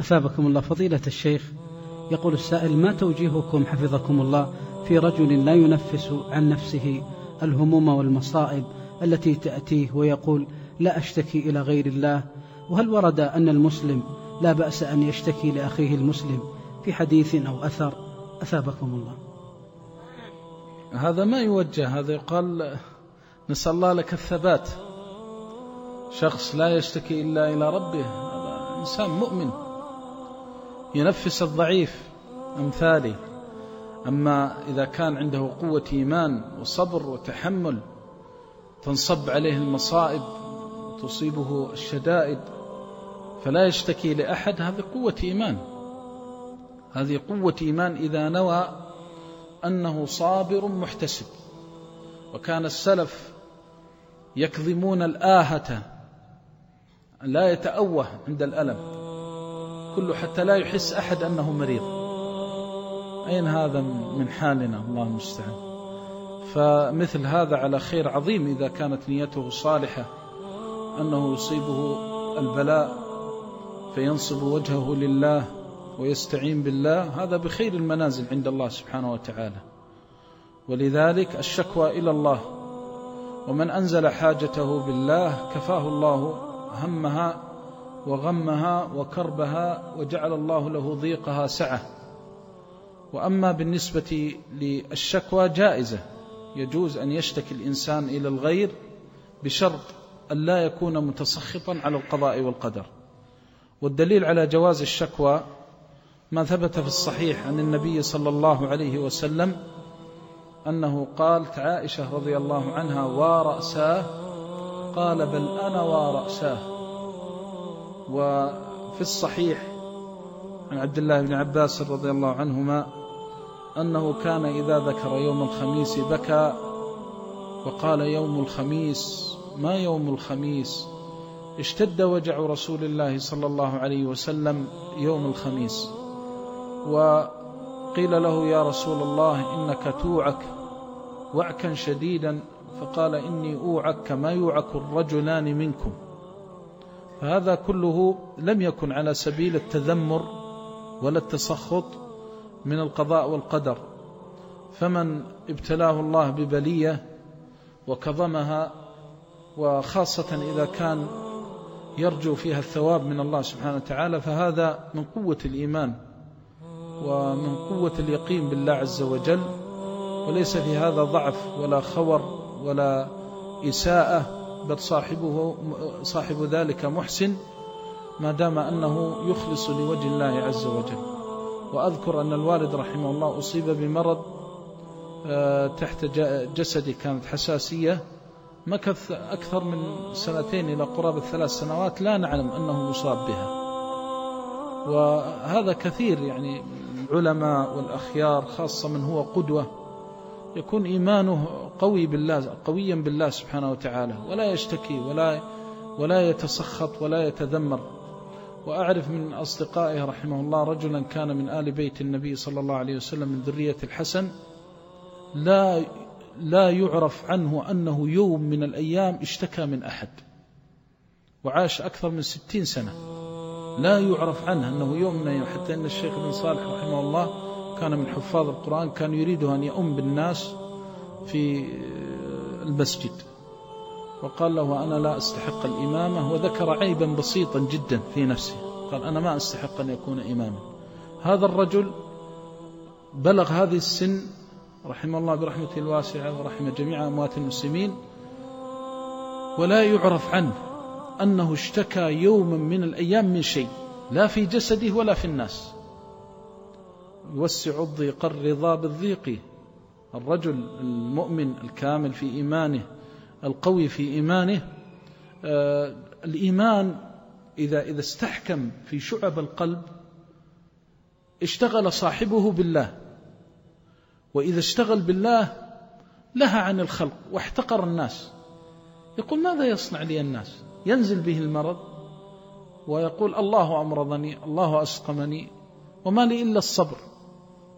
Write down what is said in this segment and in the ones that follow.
أثابكم الله فضيلة الشيخ. يقول السائل ما توجيهكم حفظكم الله في رجل لا ينفس عن نفسه الهموم والمصائب التي تأتيه ويقول لا أشتكي إلى غير الله. وهل ورد أن المسلم لا بأس أن يشتكي لأخيه المسلم في حديث أو أثر؟ أثابكم الله. هذا ما يوجه هذا يقال نسأل الله لك الثبات. شخص لا يشتكي إلا إلى ربه هذا إنسان مؤمن. ينفس الضعيف أمثالي. أما إذا كان عنده قوة إيمان وصبر وتحمل تنصب عليه المصائب تصيبه الشدائد فلا يشتكي لأحد هذه قوة إيمان. هذه قوة إيمان إذا نوى أنه صابر محتسب. وكان السلف يكظمون الآهة لا يتأوه عند الألم. كله حتى لا يحس أحد أنه مريض. أين هذا من حالنا؟ الله المستعان. فمثل هذا على خير عظيم إذا كانت نيته صالحة أنه يصيبه البلاء فينصب وجهه لله ويستعين بالله. هذا بخير المنازل عند الله سبحانه وتعالى. ولذلك الشكوى إلى الله. ومن أنزل حاجته بالله كفاه الله همها وغمها وكربها وجعل الله له ضيقها سعة. وأما بالنسبة للشكوى جائزة يجوز أن يشتكي الإنسان إلى الغير بشرط أن لا يكون متسخطا على القضاء والقدر. والدليل على جواز الشكوى ما ثبت في الصحيح عن النبي صلى الله عليه وسلم أنه قالت عائشة رضي الله عنها ورأساه قال بل أنا ورأساه وفي الصحيح عن عبد الله بن عباس رضي الله عنهما أنه كان إذا ذكر يوم الخميس بكى وقال يوم الخميس ما يوم الخميس؟ اشتد وجع رسول الله صلى الله عليه وسلم يوم الخميس. وقيل له يا رسول الله إنك توعك وعكا شديدا فقال إني أوعك كما يوعك الرجلان منكم. فهذا كله لم يكن على سبيل التذمر ولا التسخط من القضاء والقدر. فمن ابتلاه الله ببلية وكظمها وخاصة إذا كان يرجو فيها الثواب من الله سبحانه وتعالى فهذا من قوة الإيمان ومن قوة اليقين بالله عز وجل وليس في هذا ضعف ولا خور ولا إساءة بل صاحبه صاحب ذلك محسن ما دام أنه يخلص لوجه الله عز وجل. وأذكر أن الوالد رحمه الله أصيب بمرض آه، تحت جسدي كانت حساسية مكث أكثر من سنتين إلى قرابة ثلاث سنوات لا نعلم أنه مصاب بها. وهذا كثير يعني العلماء والأخيار خاصة من هو قدوة يكون إيمانه قوي بالله قويا بالله سبحانه وتعالى ولا يشتكي ولا ولا يتسخط ولا يتذمر. وأعرف من أصدقائه رحمه الله رجلا كان من آل بيت النبي صلى الله عليه وسلم من ذرية الحسن لا لا يعرف عنه أنه يوم من الأيام اشتكى من أحد وعاش أكثر من ستين سنة. لا يعرف عنه أنه يوم من الأيام حتى أن الشيخ بن صالح رحمه الله كان من حفاظ القرآن كان يريد أن يؤم بالناس في المسجد. وقال له أنا لا أستحق الإمامة وذكر عيبا بسيطا جدا في نفسه. قال أنا ما أستحق أن يكون إماما. هذا الرجل بلغ هذه السن رحم الله برحمته الواسعة ورحم جميع أموات المسلمين ولا يعرف عنه أنه اشتكى يوما من الأيام من شيء لا في جسده ولا في الناس. يوسع الضيق الرضا بالضيق. الرجل المؤمن الكامل في إيمانه القوي في إيمانه آه الإيمان إذا إذا استحكم في شعب القلب اشتغل صاحبه بالله. وإذا اشتغل بالله لها عن الخلق واحتقر الناس. يقول ماذا يصنع لي الناس؟ ينزل به المرض ويقول الله أمرضني الله أسقمني وما لي إلا الصبر.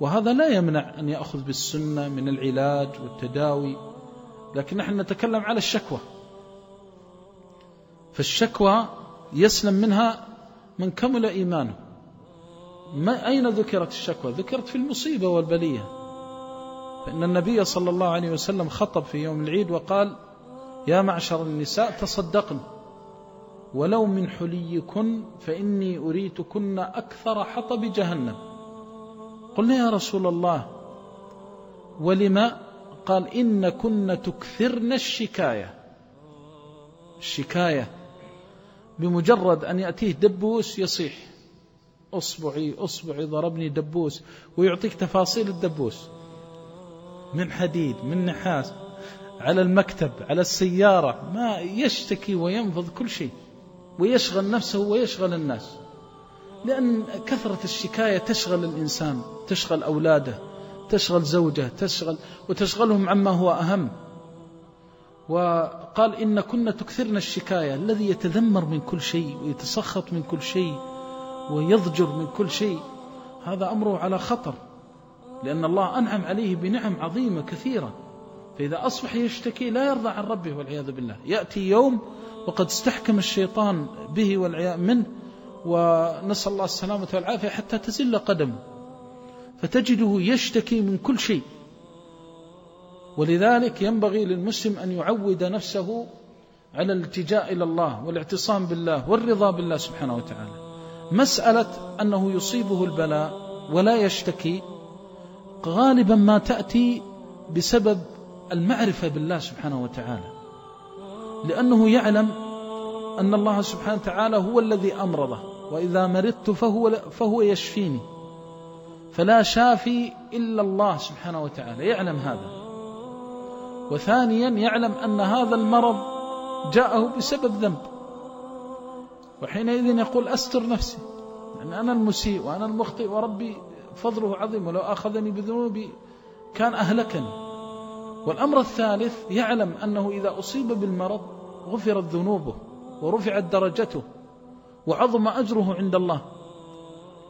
وهذا لا يمنع أن يأخذ بالسنة من العلاج والتداوي لكن نحن نتكلم على الشكوى. فالشكوى يسلم منها من كمل إيمانه. ما أين ذكرت الشكوى؟ ذكرت في المصيبة والبلية. فإن النبي صلى الله عليه وسلم خطب في يوم العيد وقال يا معشر النساء تصدقن. ولو من حليكن فإني أريتكن أكثر حطب جهنم. قلنا يا رسول الله ولما قال إن كن تكثرن الشكاية. الشكاية بمجرد أن يأتيه دبوس يصيح أصبعي أصبعي ضربني دبوس ويعطيك تفاصيل الدبوس. من حديد من نحاس على المكتب على السيارة ما يشتكي وينفض كل شيء ويشغل نفسه ويشغل الناس. لأن كثرة الشكاية تشغل الإنسان تشغل أولاده تشغل زوجه تشغل وتشغلهم عما هو أهم. وقال إن كنا تكثرن الشكاية الذي يتذمر من كل شيء ويتسخط من كل شيء ويضجر من كل شيء هذا أمره على خطر. لأن الله أنعم عليه بنعم عظيمة كثيرة. فإذا أصبح يشتكي لا يرضى عن ربه والعياذ بالله. يأتي يوم وقد استحكم الشيطان به والعياذ منه ونسأل الله السلامة والعافية حتى تزل قدمه. فتجده يشتكي من كل شيء. ولذلك ينبغي للمسلم أن يعود نفسه على الالتجاء إلى الله والاعتصام بالله والرضا بالله سبحانه وتعالى. مسألة أنه يصيبه البلاء ولا يشتكي غالبا ما تأتي بسبب المعرفة بالله سبحانه وتعالى. لأنه يعلم أن الله سبحانه وتعالى هو الذي أمرضه. وإذا مرضت فهو, فهو يشفيني. فلا شافي إلا الله سبحانه وتعالى. يعلم هذا. وثانيا يعلم أن هذا المرض جاءه بسبب ذنب. وحينئذ يقول أستر نفسي. يعني أنا المسيء وأنا المخطئ وربي فضله عظيم. ولو أخذني بذنوبي كان أهلكني. والأمر الثالث يعلم أنه إذا أصيب بالمرض غفرت ذنوبه ورفعت درجته. وعظم أجره عند الله.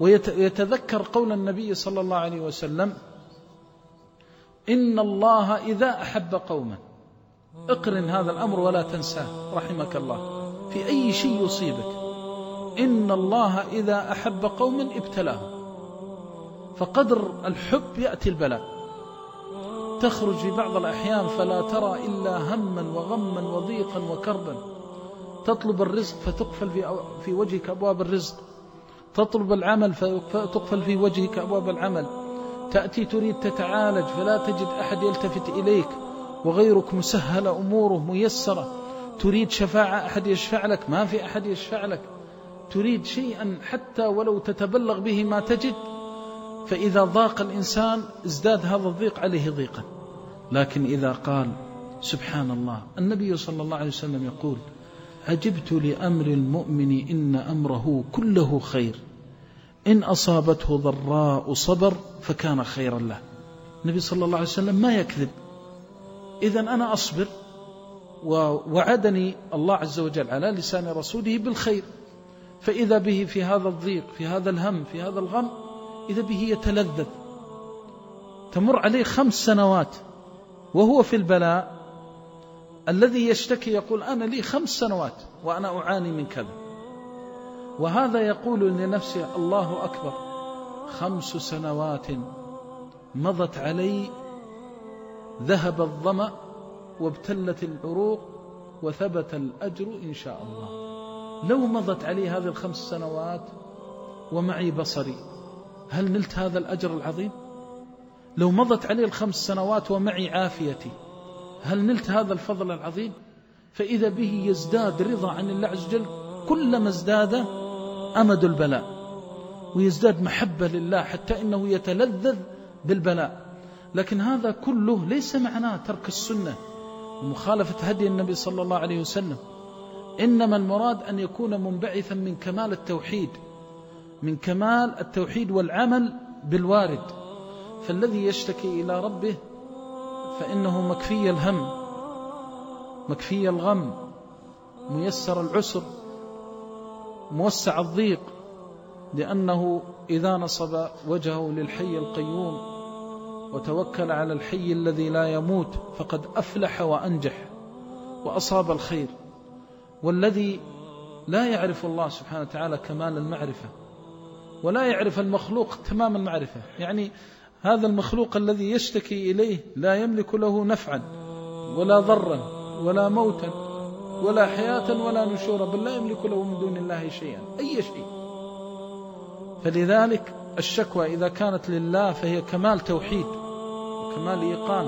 ويتذكر قول النبي صلى الله عليه وسلم إن الله إذا أحب قوما. اقرن هذا الأمر ولا تنساه رحمك الله. في أي شيء يصيبك. إن الله إذا أحب قوما ابتلاهم فقدر الحب يأتي البلاء. تخرج في بعض الأحيان فلا ترى إلا هما وغما وضيقا وكربا. تطلب الرزق فتقفل في وجهك أبواب الرزق. تطلب العمل فتقفل في وجهك أبواب العمل. تأتي تريد تتعالج فلا تجد أحد يلتفت إليك. وغيرك مسهل أموره ميسرة. تريد شفاعة أحد يشفع لك؟ ما في أحد يشفع لك. تريد شيئا حتى ولو تتبلغ به ما تجد. فإذا ضاق الإنسان ازداد هذا الضيق عليه ضيقا. لكن إذا قال سبحان الله النبي صلى الله عليه وسلم يقول عجبت لأمر المؤمن إن أمره كله خير. إن أصابته ضراء صبر فكان خيرا له. النبي صلى الله عليه وسلم ما يكذب. إذا أنا أصبر ووعدني الله عز وجل على لسان رسوله بالخير. فإذا به في هذا الضيق في هذا الهم في هذا الغم إذا به يتلذذ. تمر عليه خمس سنوات وهو في البلاء الذي يشتكي يقول أنا لي خمس سنوات وأنا أعاني من كذا. وهذا يقول لنفسه الله أكبر. خمس سنوات مضت علي ذهب الظمأ وابتلت العروق وثبت الأجر إن شاء الله. لو مضت علي هذه الخمس سنوات ومعي بصري هل نلت هذا الأجر العظيم؟ لو مضت علي الخمس سنوات ومعي عافيتي هل نلت هذا الفضل العظيم؟ فإذا به يزداد رضا عن الله عز وجل كلما ازداد أمد البلاء ويزداد محبة لله حتى إنه يتلذذ بالبلاء. لكن هذا كله ليس معناه ترك السنة ومخالفة هدي النبي صلى الله عليه وسلم. إنما المراد أن يكون منبعثا من كمال التوحيد من كمال التوحيد والعمل بالوارد. فالذي يشتكي إلى ربه فإنه مكفي الهم مكفي الغم ميسر العسر موسع الضيق لأنه إذا نصب وجهه للحي القيوم وتوكل على الحي الذي لا يموت فقد أفلح وأنجح وأصاب الخير. والذي لا يعرف الله سبحانه وتعالى كمال المعرفة ولا يعرف المخلوق تمام المعرفة. يعني هذا المخلوق الذي يشتكي إليه لا يملك له نفعا ولا ضرا ولا موتا ولا حياة ولا نشورا بل لا يملك له من دون الله شيئا أي شيء. فلذلك الشكوى إذا كانت لله فهي كمال توحيد وكمال إيقان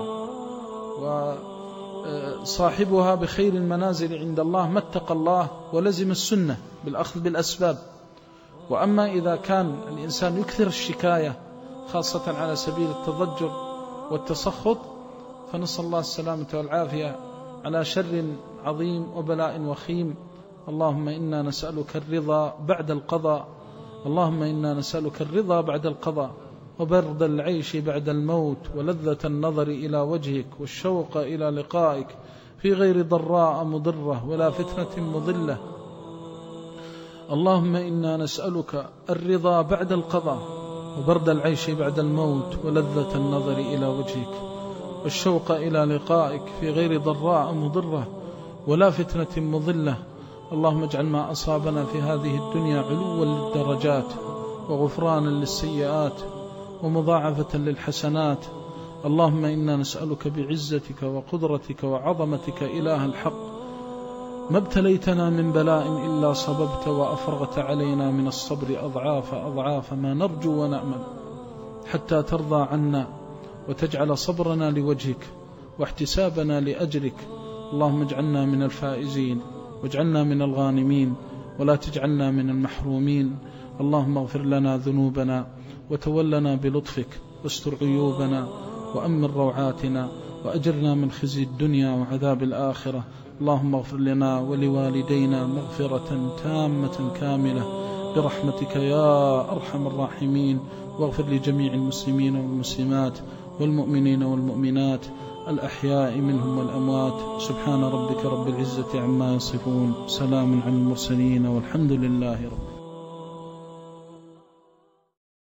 وصاحبها بخير المنازل عند الله ما اتقى الله ولزم السنة بالأخذ بالأسباب. وأما إذا كان الإنسان يكثر الشكاية خاصة على سبيل التضجر والتسخط فنسأل الله السلامة والعافية على شر عظيم وبلاء وخيم. اللهم إنا نسألك الرضا بعد القضاء. اللهم إنا نسألك الرضا بعد القضاء. وبرد العيش بعد الموت ولذة النظر إلى وجهك والشوق إلى لقائك. في غير ضراء مضرة ولا فتنة مضلة. اللهم إنا نسألك الرضا بعد القضاء. وبرد العيش بعد الموت ولذة النظر إلى وجهك والشوق إلى لقائك في غير ضراء مضرة ولا فتنة مضلة. اللهم اجعل ما أصابنا في هذه الدنيا علوا للدرجات وغفرانا للسيئات ومضاعفة للحسنات. اللهم إنا نسألك بعزتك وقدرتك وعظمتك إله الحق ما ابتليتنا من بلاء إلا صببت وأفرغت علينا من الصبر أضعاف أضعاف ما نرجو ونأمل حتى ترضى عنا وتجعل صبرنا لوجهك واحتسابنا لأجرك. اللهم اجعلنا من الفائزين واجعلنا من الغانمين ولا تجعلنا من المحرومين. اللهم اغفر لنا ذنوبنا وتولنا بلطفك واستر عيوبنا وأمن روعاتنا وأجرنا من خزي الدنيا وعذاب الآخرة. اللهم اغفر لنا ولوالدينا مغفرة تامة كاملة. برحمتك يا أرحم الراحمين. واغفر لجميع المسلمين والمسلمات والمؤمنين والمؤمنات الأحياء منهم والأموات. سبحان ربك رب العزة عما يصفون. سلام على المرسلين والحمد لله رب